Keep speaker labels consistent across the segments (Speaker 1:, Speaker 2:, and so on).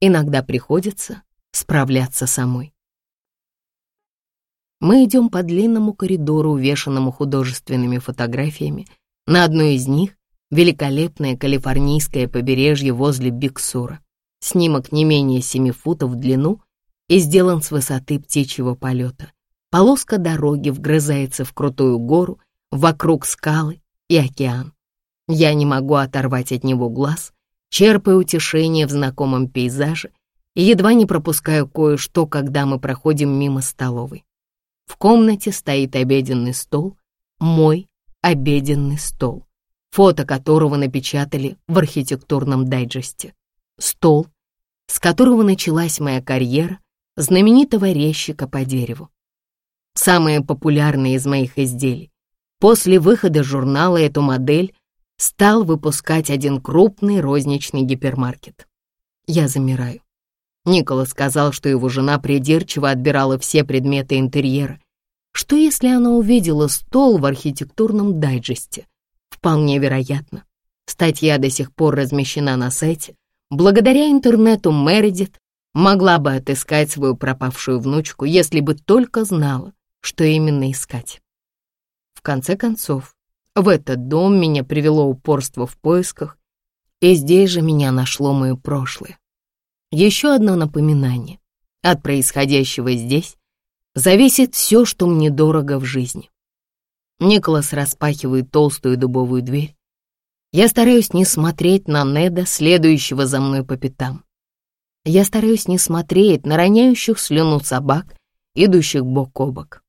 Speaker 1: Иногда приходится справляться самой. Мы идем по длинному коридору, увешанному художественными фотографиями. На одной из них — великолепное калифорнийское побережье возле Биксура. Снимок не менее семи футов в длину и сделан с высоты птичьего полета. Полоска дороги вгрызается в крутую гору, вокруг скалы и океан. Я не могу оторвать от него глаз, черпая утешение в знакомом пейзаже и едва не пропускаю кое-что, когда мы проходим мимо столовой. В комнате стоит обеденный стол, мой обеденный стол, фото которого напечатали в архитектурном дайджесте. Стол, с которого началась моя карьера знаменитого резчика по дереву. Самое популярное из моих изделий. После выхода журнала эту модель стал выпускать один крупный розничный гипермаркет. Я замираю. Никола сказал, что его жена придирчиво отбирала все предметы интерьера. Что если она увидела стол в архитектурном дайджесте? Вполне вероятно. Статья до сих пор размещена на сайте. Благодаря интернету Мередит могла бы отыскать свою пропавшую внучку, если бы только знала, что именно искать. В конце концов, в этот дом меня привело упорство в поисках, и здесь же меня нашло мое прошлое. Еще одно напоминание. От происходящего здесь зависит все, что мне дорого в жизни. Николас распахивает толстую дубовую дверь. Я стараюсь не смотреть на Неда, следующего за мной по пятам. Я стараюсь не смотреть на роняющих слюну собак, идущих бок о бок.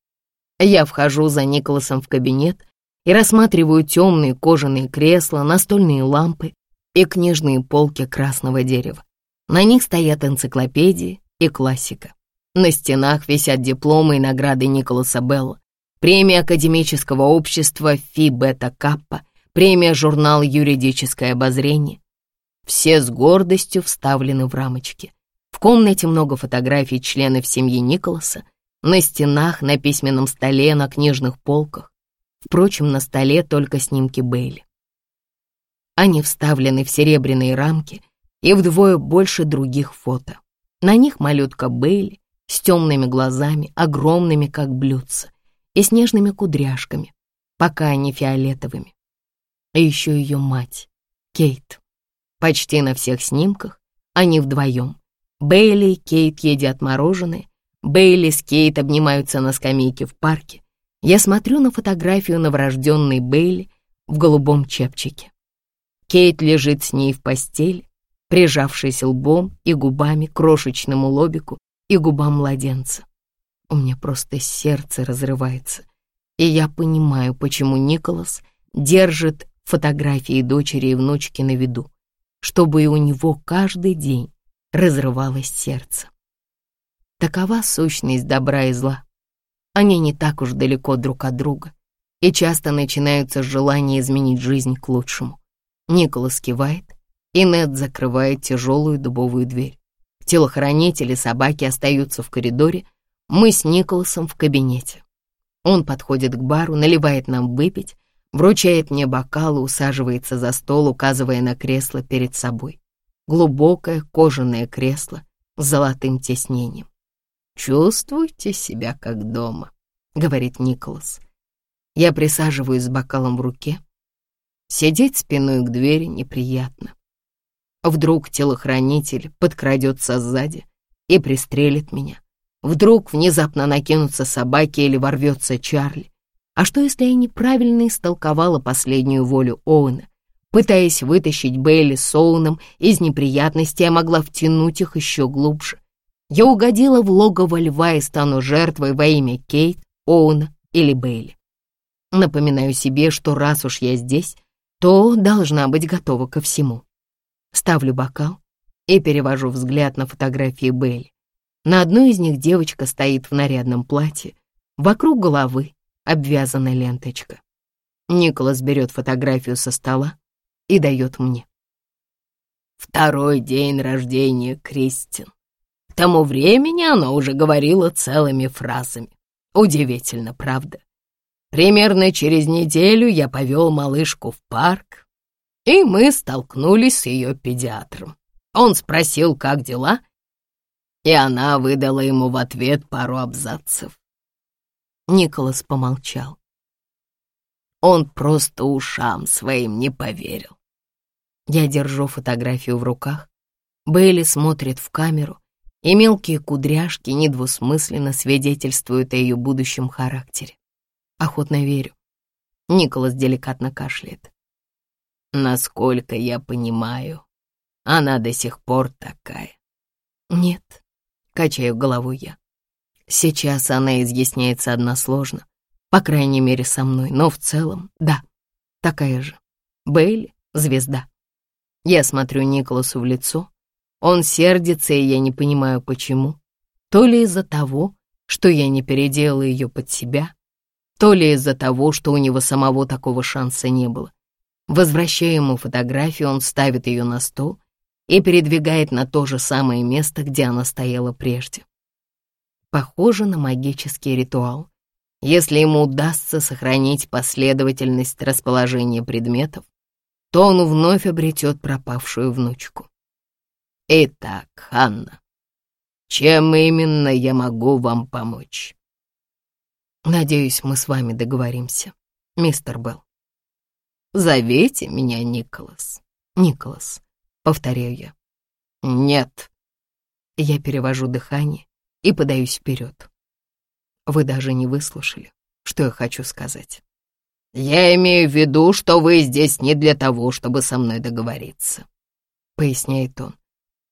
Speaker 1: Я вхожу за Николасом в кабинет и рассматриваю темные кожаные кресла, настольные лампы и книжные полки красного дерева. На них стоят энциклопедии и классика. На стенах висят дипломы и награды Николаса Белла, премия Академического общества Фи Бета Каппа, премия журнал «Юридическое обозрение». Все с гордостью вставлены в рамочки. В комнате много фотографий членов семьи Николаса, на стенах, на письменном столе, на книжных полках. Впрочем, на столе только снимки Бейли. Они вставлены в серебряные рамки и вдвое больше других фото. На них малютка Бейли с темными глазами, огромными, как блюдца, и снежными кудряшками, пока они фиолетовыми. А еще ее мать, Кейт. Почти на всех снимках они вдвоем. Бейли и Кейт едят мороженое, Бейли с Кейт обнимаются на скамейке в парке. Я смотрю на фотографию новорожденной Бейли в голубом чепчике. Кейт лежит с ней в постели, прижавшись лбом и губами к крошечному лобику и губам младенца. У меня просто сердце разрывается, и я понимаю, почему Николас держит фотографии дочери и внучки на виду, чтобы и у него каждый день разрывалось сердце. Такова сущность добра и зла. Они не так уж далеко друг от друга, и часто начинаются с желания изменить жизнь к лучшему. Николас кивает, и Нед закрывает тяжелую дубовую дверь. Телохранители собаки остаются в коридоре, мы с Николасом в кабинете. Он подходит к бару, наливает нам выпить, вручает мне бокал и усаживается за стол, указывая на кресло перед собой. Глубокое кожаное кресло с золотым тиснением. «Чувствуйте себя как дома», — говорит Николас. Я присаживаюсь с бокалом в руке. Сидеть спиной к двери неприятно. Вдруг телохранитель подкрадется сзади и пристрелит меня. Вдруг внезапно накинутся собаки или ворвется Чарли. А что, если я неправильно истолковала последнюю волю Оуэна? Пытаясь вытащить Бейли с Оуэном из неприятностей, я могла втянуть их еще глубже. Я угодила в логово льва и стану жертвой во имя Кейт, Оуэна или Бейли. Напоминаю себе, что раз уж я здесь, то должна быть готова ко всему. Ставлю бокал и перевожу взгляд на фотографии Белли. На одной из них девочка стоит в нарядном платье, вокруг головы обвязана ленточка. Николас берет фотографию со стола и дает мне. Второй день рождения Кристин. Тому времени она уже говорила целыми фразами. Удивительно, правда? Примерно через неделю я повел малышку в парк, и мы столкнулись с ее педиатром. Он спросил, как дела, и она выдала ему в ответ пару абзацев. Николас помолчал. Он просто ушам своим не поверил. Я держу фотографию в руках. Бейли смотрит в камеру, и мелкие кудряшки недвусмысленно свидетельствуют о ее будущем характере. Охотно верю. Николас деликатно кашляет. Насколько я понимаю, она до сих пор такая. Нет, качаю головой я. Сейчас она изъясняется односложно, по крайней мере со мной, но в целом, да, такая же. Бейли — звезда. Я смотрю Николасу в лицо. Он сердится, и я не понимаю, почему. То ли из-за того, что я не переделала ее под себя, то ли из-за того, что у него самого такого шанса не было. Возвращая ему фотографию, он ставит ее на стол и передвигает на то же самое место, где она стояла прежде. Похоже на магический ритуал. Если ему удастся сохранить последовательность расположения предметов, то он вновь обретет пропавшую внучку. Итак, Ханна, чем именно я могу вам помочь? Надеюсь, мы с вами договоримся, мистер Белл. Зовите меня Николас. Николас, повторяю я. Нет. Я перевожу дыхание и подаюсь вперед. Вы даже не выслушали, что я хочу сказать. «Я имею в виду, что вы здесь не для того, чтобы со мной договориться», — поясняет он.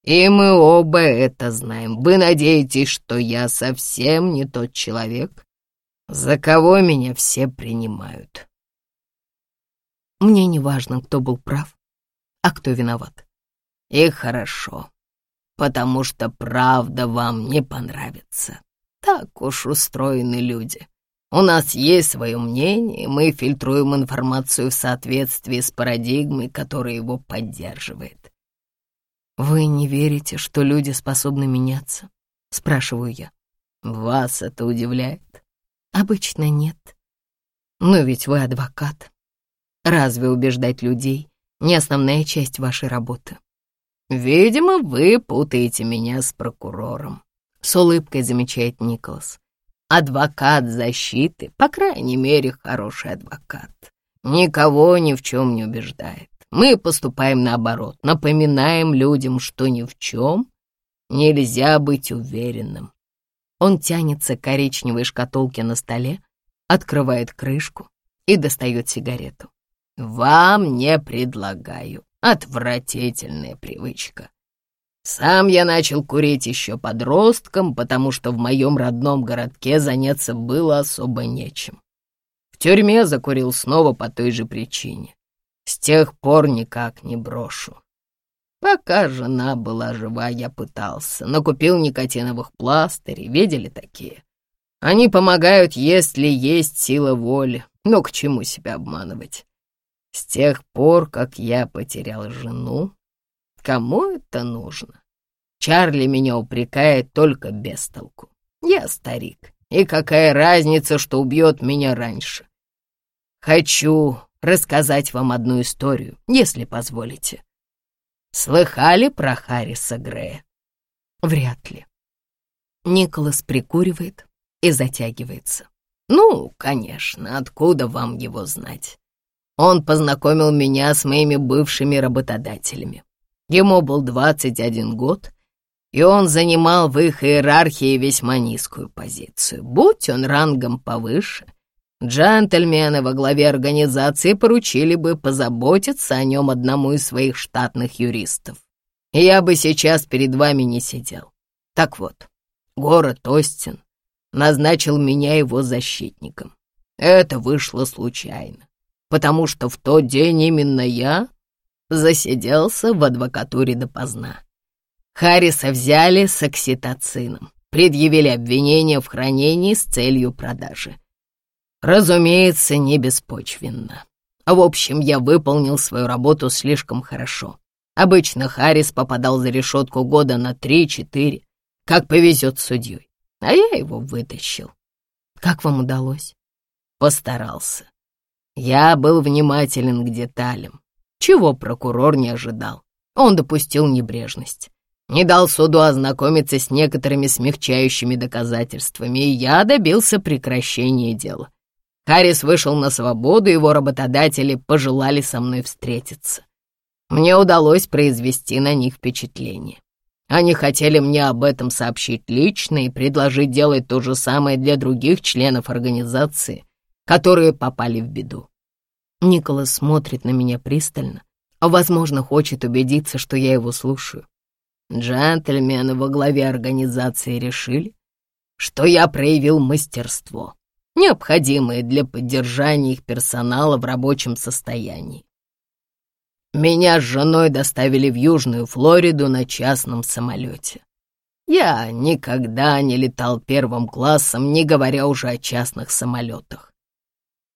Speaker 1: «И мы оба это знаем. Вы надеетесь, что я совсем не тот человек, за кого меня все принимают». Мне не важно, кто был прав, а кто виноват. И хорошо, потому что правда вам не понравится. Так уж устроены люди. У нас есть свое мнение, мы фильтруем информацию в соответствии с парадигмой, которая его поддерживает. «Вы не верите, что люди способны меняться?» — спрашиваю я. «Вас это удивляет?» «Обычно нет. Но ведь вы адвокат. Разве убеждать людей не основная часть вашей работы?» «Видимо, вы путаете меня с прокурором», — с улыбкой замечает Николас. Адвокат защиты, по крайней мере, хороший адвокат. Никого ни в чем не убеждает. Мы поступаем наоборот, напоминаем людям, что ни в чем нельзя быть уверенным. Он тянется к коричневой шкатулке на столе, открывает крышку и достает сигарету. «Вам не предлагаю. Отвратительная привычка. Сам я начал курить еще подростком, потому что в моем родном городке заняться было особо нечем. В тюрьме закурил снова по той же причине. С тех пор никак не брошу. Пока жена была жива, я пытался, но купил никотиновых пластырей, видели такие? Они помогают, если есть сила воли, но к чему себя обманывать? С тех пор, как я потерял жену, Кому это нужно? Чарли меня упрекает только без толку. Я старик, и какая разница, что убьет меня раньше? Хочу рассказать вам одну историю, если позволите. Слыхали про Харриса Грея? Вряд ли. Николас прикуривает и затягивается. Ну, конечно, откуда вам его знать? Он познакомил меня с моими бывшими работодателями. Ему был 21 год, и он занимал в их иерархии весьма низкую позицию. Будь он рангом повыше, джентльмены во главе организации поручили бы позаботиться о нем одному из своих штатных юристов. Я бы сейчас перед вами не сидел. Так вот, город Остин назначил меня его защитником. Это вышло случайно, потому что в тот день именно я засиделся в адвокатуре допоздна. Харриса взяли с окситоцином, предъявили обвинение в хранении с целью продажи. Разумеется, не беспочвенно. В общем, я выполнил свою работу слишком хорошо. Обычно Харрис попадал за решетку года на три-четыре, как повезет судьей. А я его вытащил. Как вам удалось? Постарался. Я был внимателен к деталям, чего прокурор не ожидал. Он допустил небрежность. Не дал суду ознакомиться с некоторыми смягчающими доказательствами, и я добился прекращения дела. Харрис вышел на свободу, его работодатели пожелали со мной встретиться. Мне удалось произвести на них впечатление. Они хотели мне об этом сообщить лично и предложить делать то же самое для других членов организации, которые попали в беду. Николас смотрит на меня пристально, а, возможно, хочет убедиться, что я его слушаю. Джентльмены во главе организации решили, что я проявил мастерство, необходимое для поддержания их персонала в рабочем состоянии. Меня с женой доставили в Южную Флориду на частном самолете. Я никогда не летал первым классом, не говоря уже о частных самолетах.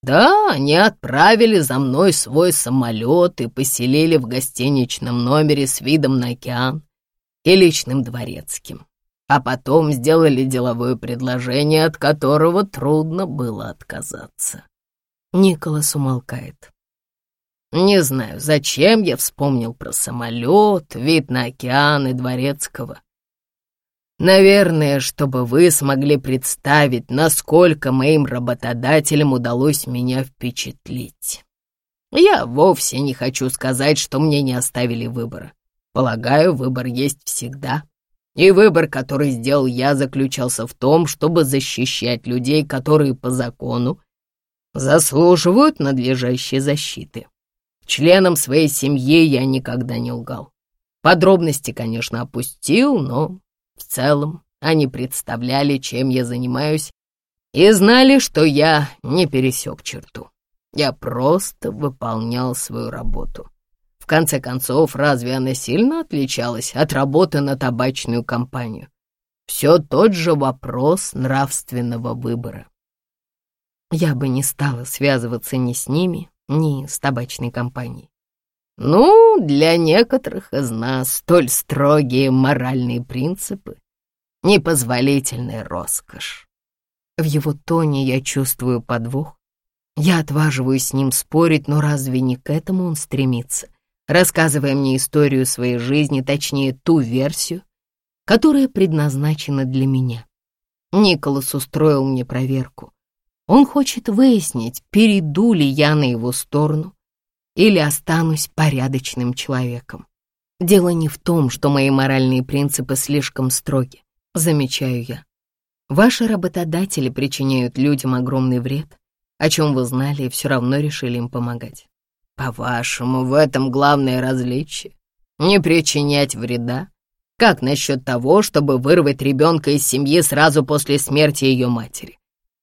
Speaker 1: Да, они отправили за мной свой самолет и поселили в гостиничном номере с видом на океан и личным дворецким. А потом сделали деловое предложение, от которого трудно было отказаться. Николас умолкает. Не знаю, зачем я вспомнил про самолет, вид на океан и Дворецкого. Наверное, чтобы вы смогли представить, насколько моим работодателям удалось меня впечатлить. Я вовсе не хочу сказать, что мне не оставили выбора. Полагаю, выбор есть всегда. И выбор, который сделал я, заключался в том, чтобы защищать людей, которые по закону заслуживают надлежащей защиты. Членам своей семьи я никогда не лгал. Подробности, конечно, опустил, но в целом они представляли, чем я занимаюсь, и знали, что я не пересек черту. Я просто выполнял свою работу. В конце концов, разве она сильно отличалась от работы на табачную компанию? Все тот же вопрос нравственного выбора. Я бы не стала связываться ни с ними, ни с табачной компанией. Ну, для некоторых из нас столь строгие моральные принципы — непозволительная роскошь. В его тоне я чувствую подвох. Я отваживаюсь с ним спорить, но разве не к этому он стремится, рассказывая мне историю своей жизни, точнее, ту версию, которая предназначена для меня. Николас устроил мне проверку. Он хочет выяснить, перейду ли я на его сторону или останусь порядочным человеком. Дело не в том, что мои моральные принципы слишком строги, замечаю я. Ваши работодатели причиняют людям огромный вред, о чем вы знали и все равно решили им помогать. По-вашему, в этом главное различие? Не причинять вреда? Как насчет того, чтобы вырвать ребенка из семьи сразу после смерти ее матери?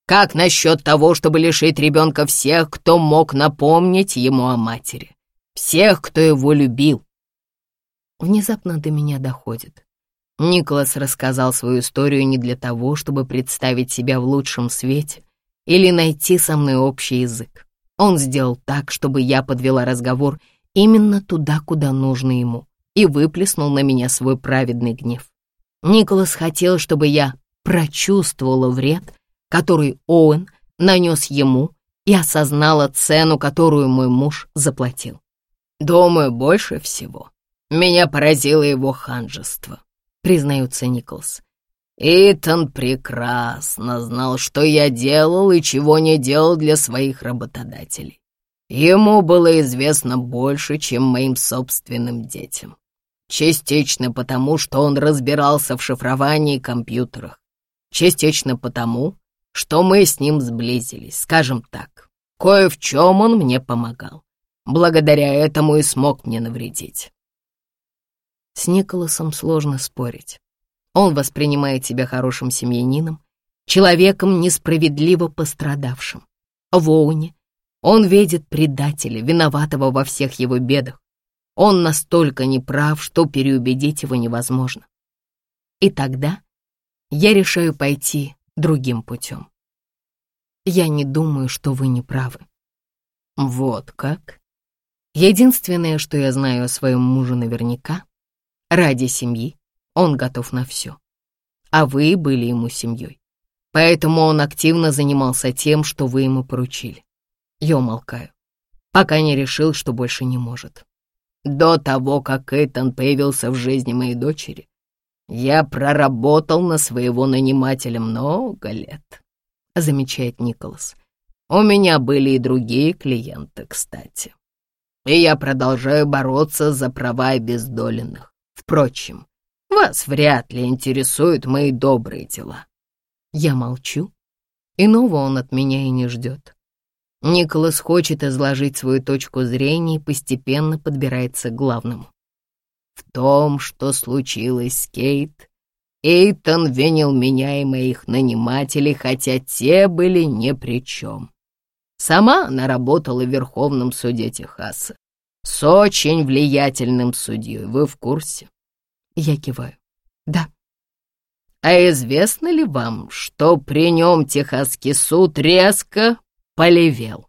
Speaker 1: Как насчет того, чтобы лишить ребенка всех, кто мог напомнить ему о матери? Всех, кто его любил? Внезапно до меня доходит. Николас рассказал свою историю не для того, чтобы представить себя в лучшем свете или найти со мной общий язык. Он сделал так, чтобы я подвела разговор именно туда, куда нужно ему, и выплеснул на меня свой праведный гнев. Николас хотел, чтобы я прочувствовала вред, который Оуэн нанес ему, и осознала цену, которую мой муж заплатил. Думаю, больше всего меня поразило его ханжество, признается Николс. Итан прекрасно знал, что я делал и чего не делал для своих работодателей. Ему было известно больше, чем моим собственным детям. Частично потому, что он разбирался в шифровании компьютерах. Частично потому, что мы с ним сблизились, скажем так. Кое в чем он мне помогал. Благодаря этому и смог мне навредить. С Николасом сложно спорить. Он воспринимает себя хорошим семьянином, человеком, несправедливо пострадавшим. В Оуне он видит предателя, виноватого во всех его бедах. Он настолько неправ, что переубедить его невозможно. И тогда я решаю пойти другим путем. Я не думаю, что вы не правы. Вот как? Единственное, что я знаю о своем муже наверняка, ради семьи он готов на все. А вы были ему семьей. Поэтому он активно занимался тем, что вы ему поручили. Я умолкаю, пока не решил, что больше не может. До того, как Эйтон появился в жизни моей дочери, я проработал на своего нанимателя много лет, замечает Николас. У меня были и другие клиенты, кстати. И я продолжаю бороться за права обездоленных. Впрочем, вас вряд ли интересуют мои добрые дела. Я молчу. Иного он от меня и не ждет. Николас хочет изложить свою точку зрения и постепенно подбирается к главному. В том, что случилось с Кейт, Эйтон винил меня и моих нанимателей, хотя те были ни при чем. Сама она работала в Верховном суде Техаса с очень влиятельным судьей. Вы в курсе? Я киваю. Да. А известно ли вам, что при нем Техасский суд резко полевел,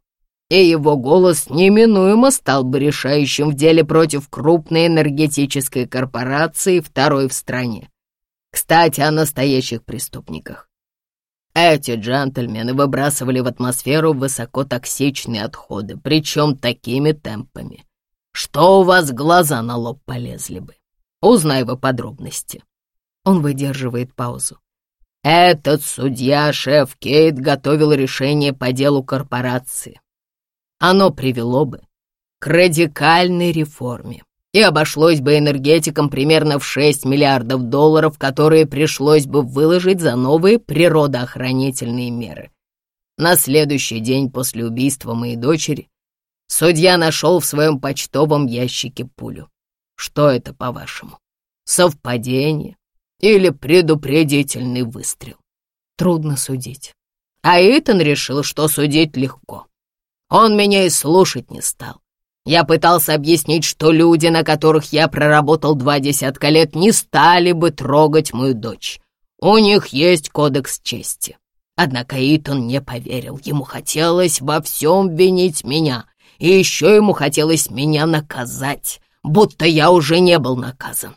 Speaker 1: и его голос неминуемо стал бы решающим в деле против крупной энергетической корпорации, второй в стране? Кстати, о настоящих преступниках. Эти джентльмены выбрасывали в атмосферу высокотоксичные отходы, причем такими темпами, что у вас глаза на лоб полезли бы. Узнай вы подробности. Он выдерживает паузу. Этот судья, шеф Кейт, готовил решение по делу корпорации. Оно привело бы к радикальной реформе и обошлось бы энергетикам примерно в 6 миллиардов долларов, которые пришлось бы выложить за новые природоохранительные меры. На следующий день после убийства моей дочери судья нашел в своем почтовом ящике пулю. Что это, по-вашему? Совпадение или предупредительный выстрел? Трудно судить. А Итан решил, что судить легко. Он меня и слушать не стал. Я пытался объяснить, что люди, на которых я проработал два десятка лет, не стали бы трогать мою дочь. У них есть кодекс чести. Однако Итан не поверил. Ему хотелось во всем винить меня. И еще ему хотелось меня наказать, будто я уже не был наказан.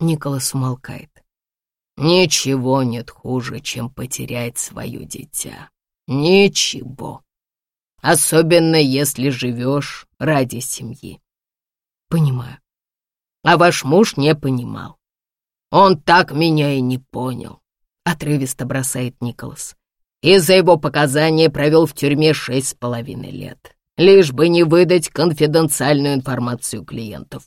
Speaker 1: Николас умолкает. Ничего нет хуже, чем потерять свое дитя. Ничего особенно если живешь ради семьи. Понимаю. А ваш муж не понимал. Он так меня и не понял, отрывисто бросает Николас. Из-за его показаний провел в тюрьме шесть с половиной лет, лишь бы не выдать конфиденциальную информацию клиентов.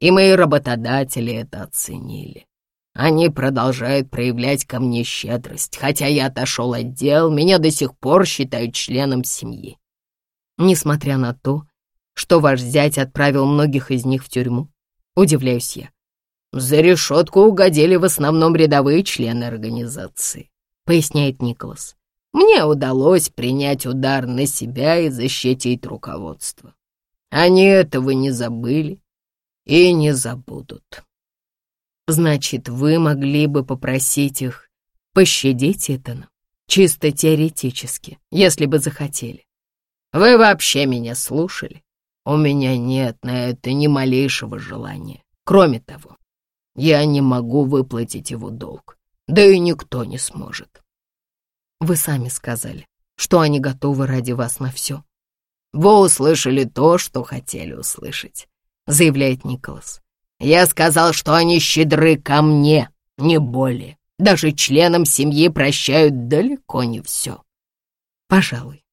Speaker 1: И мои работодатели это оценили. Они продолжают проявлять ко мне щедрость, хотя я отошел от дел, меня до сих пор считают членом семьи несмотря на то, что ваш зять отправил многих из них в тюрьму? Удивляюсь я. За решетку угодили в основном рядовые члены организации, поясняет Николас. Мне удалось принять удар на себя и защитить руководство. Они этого не забыли и не забудут. Значит, вы могли бы попросить их пощадить Итана, чисто теоретически, если бы захотели. Вы вообще меня слушали? У меня нет на это ни малейшего желания. Кроме того, я не могу выплатить его долг, да и никто не сможет. Вы сами сказали, что они готовы ради вас на все. Вы услышали то, что хотели услышать, заявляет Николас. Я сказал, что они щедры ко мне, не более. Даже членам семьи прощают далеко не все. Пожалуй,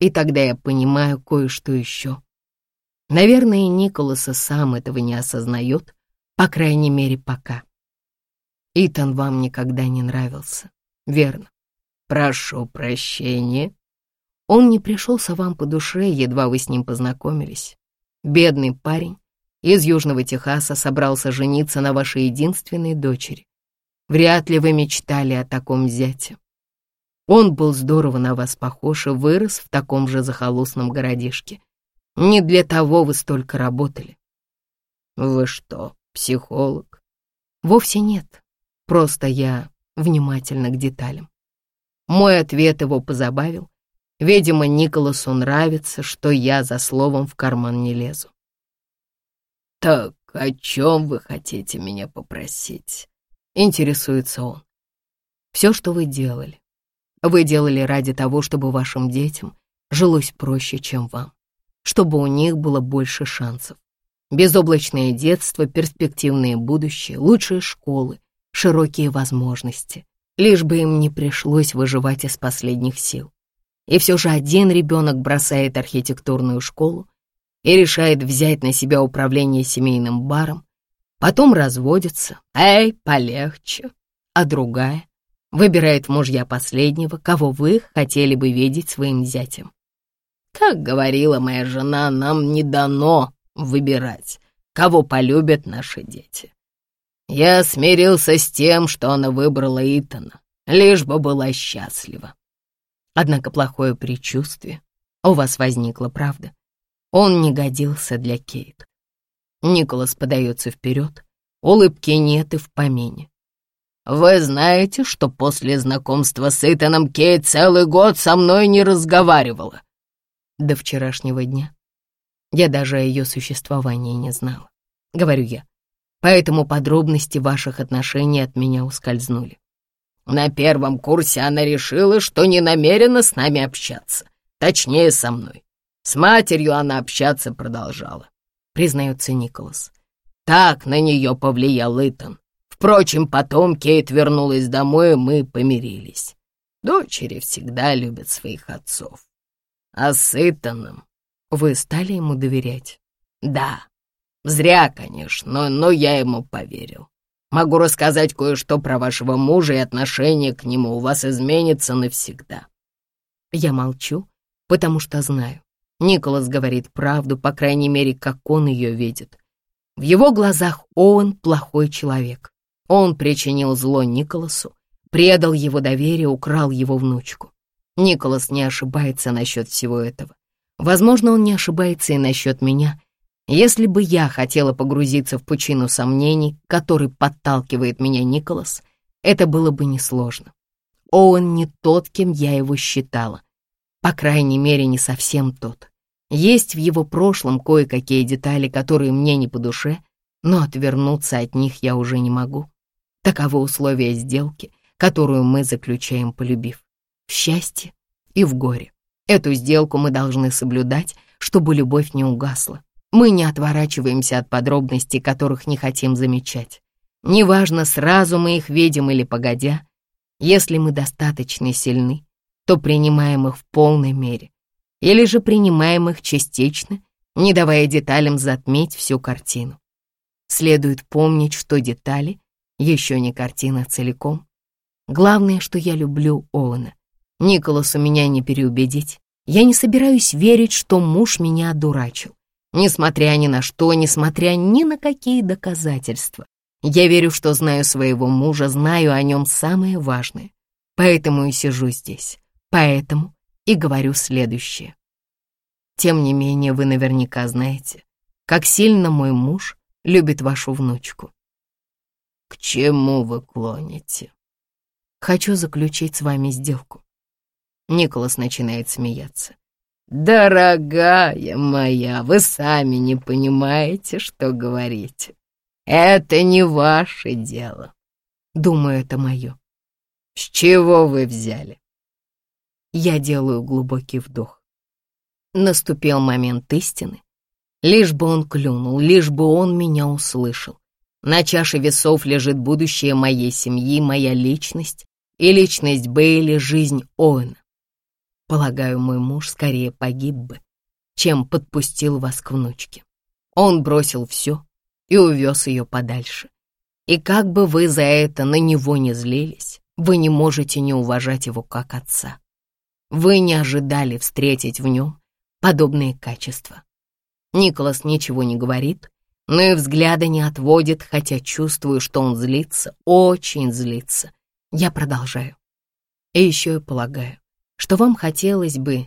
Speaker 1: и тогда я понимаю кое-что еще. Наверное, Николас и сам этого не осознает, по крайней мере, пока. Итан вам никогда не нравился, верно? Прошу прощения. Он не пришелся вам по душе, едва вы с ним познакомились. Бедный парень из Южного Техаса собрался жениться на вашей единственной дочери. Вряд ли вы мечтали о таком зяте. Он был здорово на вас похож и вырос в таком же захолустном городишке. Не для того вы столько работали. Вы что, психолог? Вовсе нет. Просто я внимательна к деталям. Мой ответ его позабавил. Видимо, Николасу нравится, что я за словом в карман не лезу. «Так о чем вы хотите меня попросить?» — интересуется он. «Все, что вы делали, вы делали ради того, чтобы вашим детям жилось проще, чем вам, чтобы у них было больше шансов. Безоблачное детство, перспективное будущее, лучшие школы, широкие возможности, лишь бы им не пришлось выживать из последних сил. И все же один ребенок бросает архитектурную школу и решает взять на себя управление семейным баром, потом разводится, эй, полегче, а другая выбирает мужья последнего, кого вы хотели бы видеть своим зятем. Как говорила моя жена, нам не дано выбирать, кого полюбят наши дети. Я смирился с тем, что она выбрала Итана, лишь бы была счастлива. Однако плохое предчувствие у вас возникло, правда? Он не годился для Кейт. Николас подается вперед, улыбки нет и в помине. «Вы знаете, что после знакомства с Итаном Кейт целый год со мной не разговаривала?» До вчерашнего дня я даже о ее существовании не знала, говорю я. Поэтому подробности ваших отношений от меня ускользнули. На первом курсе она решила, что не намерена с нами общаться. Точнее, со мной. С матерью она общаться продолжала, признается Николас. Так на нее повлиял Итан. Впрочем, потом Кейт вернулась домой, и мы помирились. Дочери всегда любят своих отцов. А с Итаном вы стали ему доверять? Да. Зря, конечно, но, я ему поверил. Могу рассказать кое-что про вашего мужа, и отношение к нему у вас изменится навсегда. Я молчу, потому что знаю. Николас говорит правду, по крайней мере, как он ее видит. В его глазах Оуэн плохой человек. Он причинил зло Николасу, предал его доверие, украл его внучку. Николас не ошибается насчет всего этого. Возможно, он не ошибается и насчет меня. Если бы я хотела погрузиться в пучину сомнений, который подталкивает меня Николас, это было бы несложно. Оуэн не тот, кем я его считала. По крайней мере, не совсем тот. Есть в его прошлом кое-какие детали, которые мне не по душе, но отвернуться от них я уже не могу. Таковы условия сделки, которую мы заключаем, полюбив. В счастье и в горе. Эту сделку мы должны соблюдать, чтобы любовь не угасла. Мы не отворачиваемся от подробностей, которых не хотим замечать. Неважно, сразу мы их видим или погодя. Если мы достаточно сильны, то принимаем их в полной мере. Или же принимаем их частично, не давая деталям затмить всю картину. Следует помнить, что детали еще не картина целиком. Главное, что я люблю Оуэна. Николасу меня не переубедить. Я не собираюсь верить, что муж меня одурачил. Несмотря ни на что, несмотря ни на какие доказательства. Я верю, что знаю своего мужа, знаю о нем самое важное. Поэтому и сижу здесь. Поэтому и говорю следующее. Тем не менее, вы наверняка знаете, как сильно мой муж любит вашу внучку. К чему вы клоните? Хочу заключить с вами сделку. Николас начинает смеяться. «Дорогая моя, вы сами не понимаете, что говорите. Это не ваше дело. Думаю, это мое. С чего вы взяли?» Я делаю глубокий вдох. Наступил момент истины. Лишь бы он клюнул, лишь бы он меня услышал. На чаше весов лежит будущее моей семьи, моя личность и личность Бейли, жизнь Оуэна. Полагаю, мой муж скорее погиб бы, чем подпустил вас к внучке. Он бросил все и увез ее подальше. И как бы вы за это на него не злились, вы не можете не уважать его как отца. Вы не ожидали встретить в нем подобные качества. Николас ничего не говорит, но и взгляда не отводит, хотя чувствую, что он злится, очень злится. Я продолжаю. И еще я полагаю, что вам хотелось бы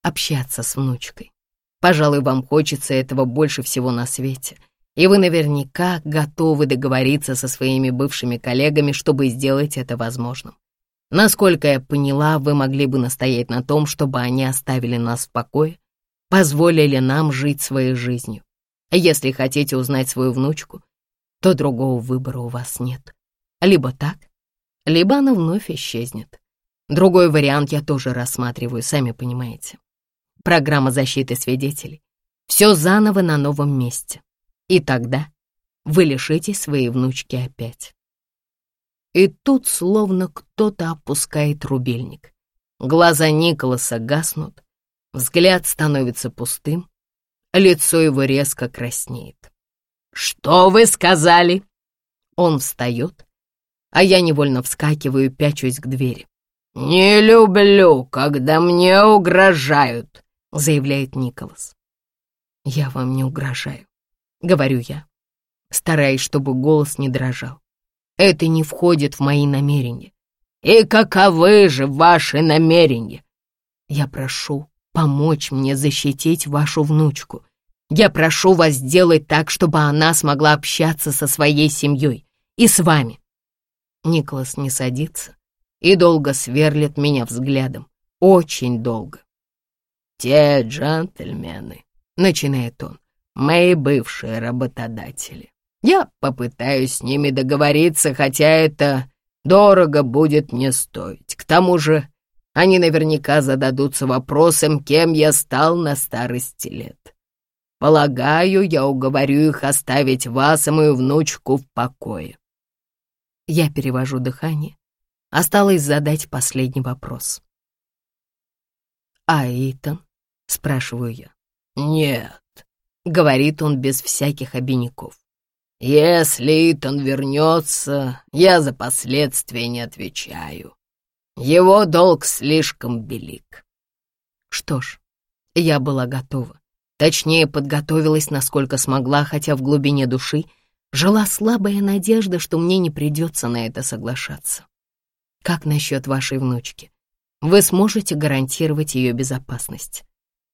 Speaker 1: общаться с внучкой. Пожалуй, вам хочется этого больше всего на свете, и вы наверняка готовы договориться со своими бывшими коллегами, чтобы сделать это возможным. Насколько я поняла, вы могли бы настоять на том, чтобы они оставили нас в покое, позволили нам жить своей жизнью. Если хотите узнать свою внучку, то другого выбора у вас нет. Либо так, либо она вновь исчезнет. Другой вариант я тоже рассматриваю, сами понимаете. Программа защиты свидетелей. Все заново на новом месте. И тогда вы лишитесь своей внучки опять. И тут словно кто-то опускает рубильник. Глаза Николаса гаснут, взгляд становится пустым, лицо его резко краснеет. «Что вы сказали?» Он встает, а я невольно вскакиваю пячусь к двери. «Не люблю, когда мне угрожают», — заявляет Николас. «Я вам не угрожаю», — говорю я, стараясь, чтобы голос не дрожал. «Это не входит в мои намерения». «И каковы же ваши намерения?» «Я прошу помочь мне защитить вашу внучку. Я прошу вас сделать так, чтобы она смогла общаться со своей семьей и с вами». Николас не садится и долго сверлит меня взглядом. Очень долго. «Те джентльмены», — начинает он, — «мои бывшие работодатели. Я попытаюсь с ними договориться, хотя это дорого будет мне стоить. К тому же они наверняка зададутся вопросом, кем я стал на старости лет. Полагаю, я уговорю их оставить вас и мою внучку в покое. Я перевожу дыхание. Осталось задать последний вопрос. «А Итан?» — спрашиваю я. «Нет», — говорит он без всяких обиняков. «Если Итан вернется, я за последствия не отвечаю. Его долг слишком велик». Что ж, я была готова. Точнее, подготовилась, насколько смогла, хотя в глубине души жила слабая надежда, что мне не придется на это соглашаться. Как насчет вашей внучки? Вы сможете гарантировать ее безопасность?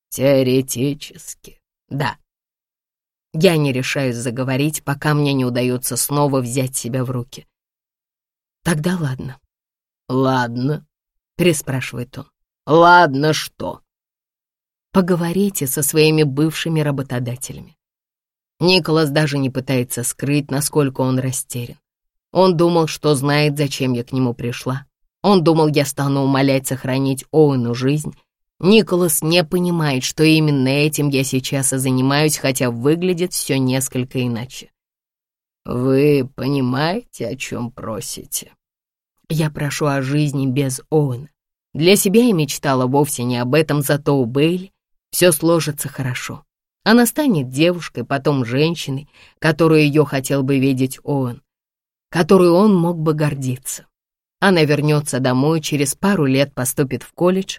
Speaker 1: Теоретически, да. Я не решаюсь заговорить, пока мне не удается снова взять себя в руки. Тогда ладно. Ладно, переспрашивает он. Ладно, что? Поговорите со своими бывшими работодателями. Николас даже не пытается скрыть, насколько он растерян. Он думал, что знает, зачем я к нему пришла. Он думал, я стану умолять сохранить Оуэну жизнь. Николас не понимает, что именно этим я сейчас и занимаюсь, хотя выглядит все несколько иначе. «Вы понимаете, о чем просите?» «Я прошу о жизни без Оуэна. Для себя я мечтала вовсе не об этом, зато у Бейли все сложится хорошо. Она станет девушкой, потом женщиной, которую ее хотел бы видеть Оуэн которую он мог бы гордиться. Она вернется домой, через пару лет поступит в колледж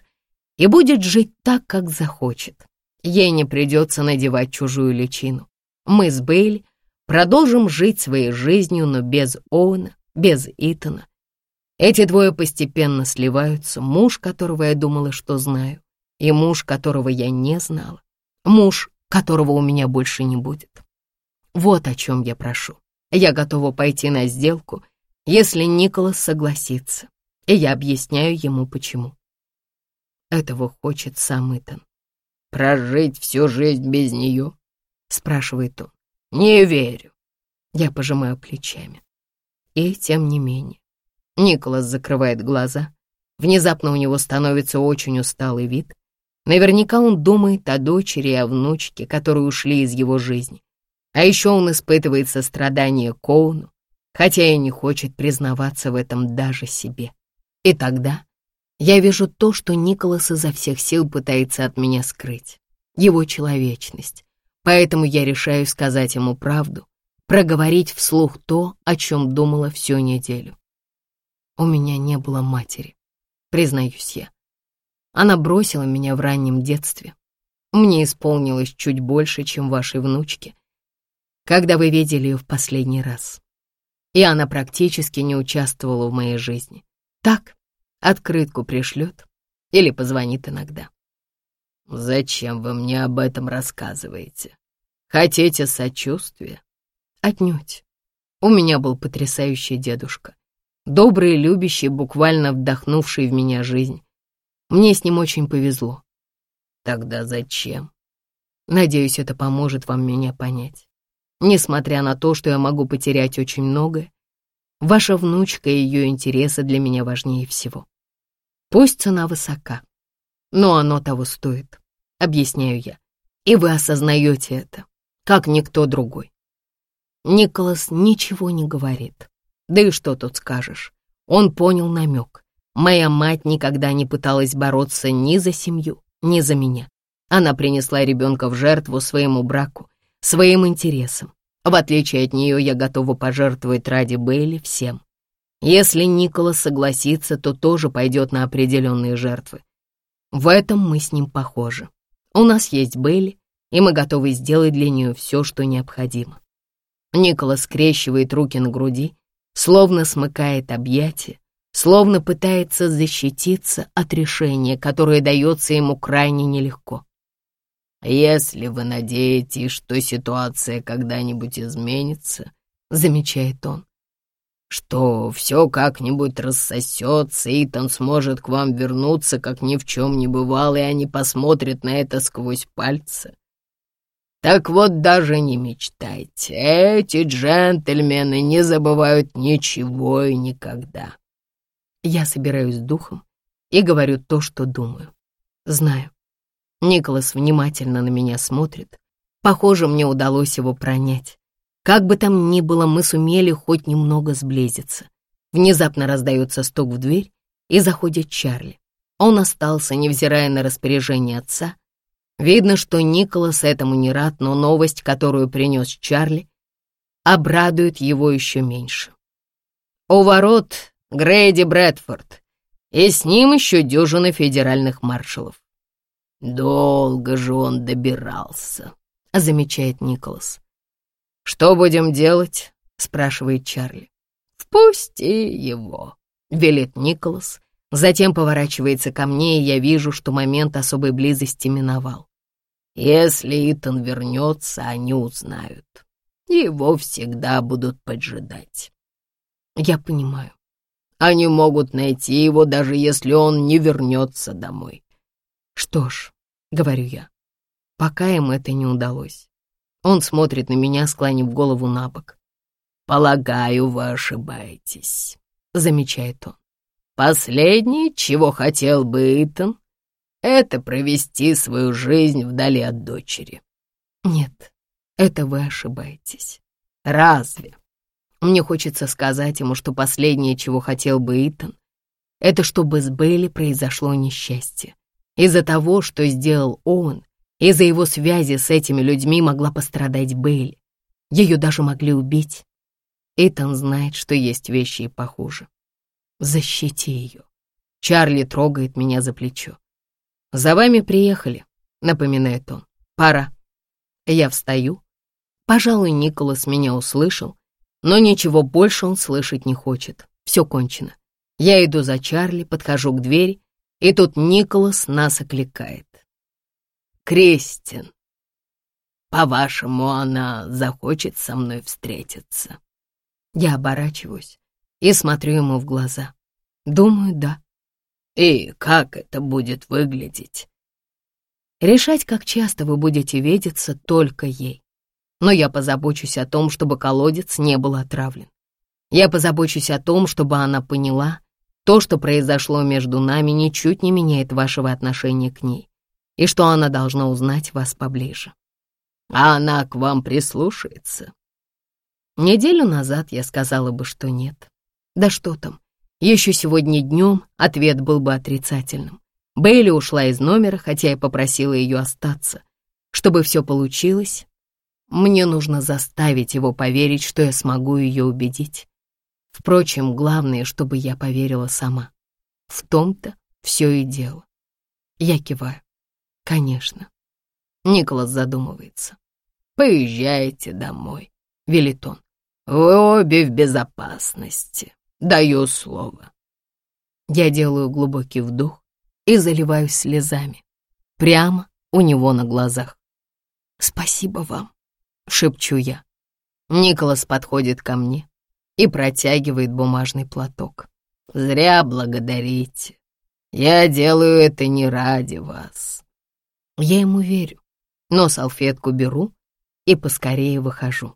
Speaker 1: и будет жить так, как захочет. Ей не придется надевать чужую личину. Мы с Бейли продолжим жить своей жизнью, но без Оуэна, без Итана. Эти двое постепенно сливаются, муж, которого я думала, что знаю, и муж, которого я не знала, муж, которого у меня больше не будет. Вот о чем я прошу. Я готова пойти на сделку, если Николас согласится, и я объясняю ему, почему. Этого хочет сам Итан. «Прожить всю жизнь без нее?» — спрашивает он. «Не верю». Я пожимаю плечами. И тем не менее. Николас закрывает глаза. Внезапно у него становится очень усталый вид. Наверняка он думает о дочери и о внучке, которые ушли из его жизни. А еще он испытывает сострадание Коуну, хотя и не хочет признаваться в этом даже себе. И тогда я вижу то, что Николас изо всех сил пытается от меня скрыть, его человечность. Поэтому я решаю сказать ему правду, проговорить вслух то, о чем думала всю неделю. У меня не было матери, признаюсь я. Она бросила меня в раннем детстве. Мне исполнилось чуть больше, чем вашей внучке, когда вы видели ее в последний раз. И она практически не участвовала в моей жизни. Так, открытку пришлет или позвонит иногда. Зачем вы мне об этом рассказываете? Хотите сочувствия? Отнюдь. У меня был потрясающий дедушка. Добрый любящий, буквально вдохнувший в меня жизнь. Мне с ним очень повезло. Тогда зачем? Надеюсь, это поможет вам меня понять. Несмотря на то, что я могу потерять очень многое, ваша внучка и ее интересы для меня важнее всего. Пусть цена высока, но оно того стоит, объясняю я. И вы осознаете это, как никто другой. Николас ничего не говорит. Да и что тут скажешь? Он понял намек. Моя мать никогда не пыталась бороться ни за семью, ни за меня. Она принесла ребенка в жертву своему браку, своим интересам. В отличие от нее, я готова пожертвовать ради Бейли всем. Если Николас согласится, то тоже пойдет на определенные жертвы. В этом мы с ним похожи. У нас есть Бейли, и мы готовы сделать для нее все, что необходимо. Николас скрещивает руки на груди, словно смыкает объятия, словно пытается защититься от решения, которое дается ему крайне нелегко. «Если вы надеетесь, что ситуация когда-нибудь изменится», — замечает он, что все как-нибудь рассосется, Итан сможет к вам вернуться, как ни в чем не бывало, и они посмотрят на это сквозь пальцы. Так вот даже не мечтайте, эти джентльмены не забывают ничего и никогда. Я собираюсь духом и говорю то, что думаю. Знаю. Николас внимательно на меня смотрит. Похоже, мне удалось его пронять. Как бы там ни было, мы сумели хоть немного сблизиться. Внезапно раздается стук в дверь, и заходит Чарли. Он остался, невзирая на распоряжение отца. Видно, что Николас этому не рад, но новость, которую принес Чарли, обрадует его еще меньше. У ворот Грейди Брэдфорд, и с ним еще дюжина федеральных маршалов. «Долго же он добирался», — замечает Николас. «Что будем делать?» — спрашивает Чарли. «Впусти его», — велит Николас. Затем поворачивается ко мне, и я вижу, что момент особой близости миновал. Если Итан вернется, они узнают. Его всегда будут поджидать. Я понимаю. Они могут найти его, даже если он не вернется домой. Что ж, говорю я, пока им это не удалось. Он смотрит на меня, склонив голову на бок. «Полагаю, вы ошибаетесь», — замечает он. «Последнее, чего хотел бы Итан, это провести свою жизнь вдали от дочери». «Нет, это вы ошибаетесь». «Разве?» Мне хочется сказать ему, что последнее, чего хотел бы Итан, это чтобы с Бейли произошло несчастье. Из-за того, что сделал Оуэн, из-за его связи с этими людьми могла пострадать Бейли. Ее даже могли убить. Итан знает, что есть вещи и похуже. Защити ее. Чарли трогает меня за плечо. «За вами приехали», — напоминает он. «Пора». Я встаю. Пожалуй, Николас меня услышал, но ничего больше он слышать не хочет. Все кончено. Я иду за Чарли, подхожу к двери, и тут Николас нас окликает. Кристин. По-вашему, она захочет со мной встретиться?» Я оборачиваюсь и смотрю ему в глаза. Думаю, да. «И как это будет выглядеть?» Решать, как часто вы будете видеться, только ей. Но я позабочусь о том, чтобы колодец не был отравлен. Я позабочусь о том, чтобы она поняла, то, что произошло между нами, ничуть не меняет вашего отношения к ней и что она должна узнать вас поближе. А она к вам прислушается. Неделю назад я сказала бы, что нет. Да что там, еще сегодня днем ответ был бы отрицательным. Бейли ушла из номера, хотя я попросила ее остаться. Чтобы все получилось, мне нужно заставить его поверить, что я смогу ее убедить. Впрочем, главное, чтобы я поверила сама. В том-то все и дело. Я киваю. Конечно. Николас задумывается. «Поезжайте домой», — велит он. «Вы обе в безопасности. Даю слово». Я делаю глубокий вдох и заливаюсь слезами. Прямо у него на глазах. «Спасибо вам», — шепчу я. Николас подходит ко мне и протягивает бумажный платок. «Зря благодарите. Я делаю это не ради вас. Я ему верю, но салфетку беру и поскорее выхожу.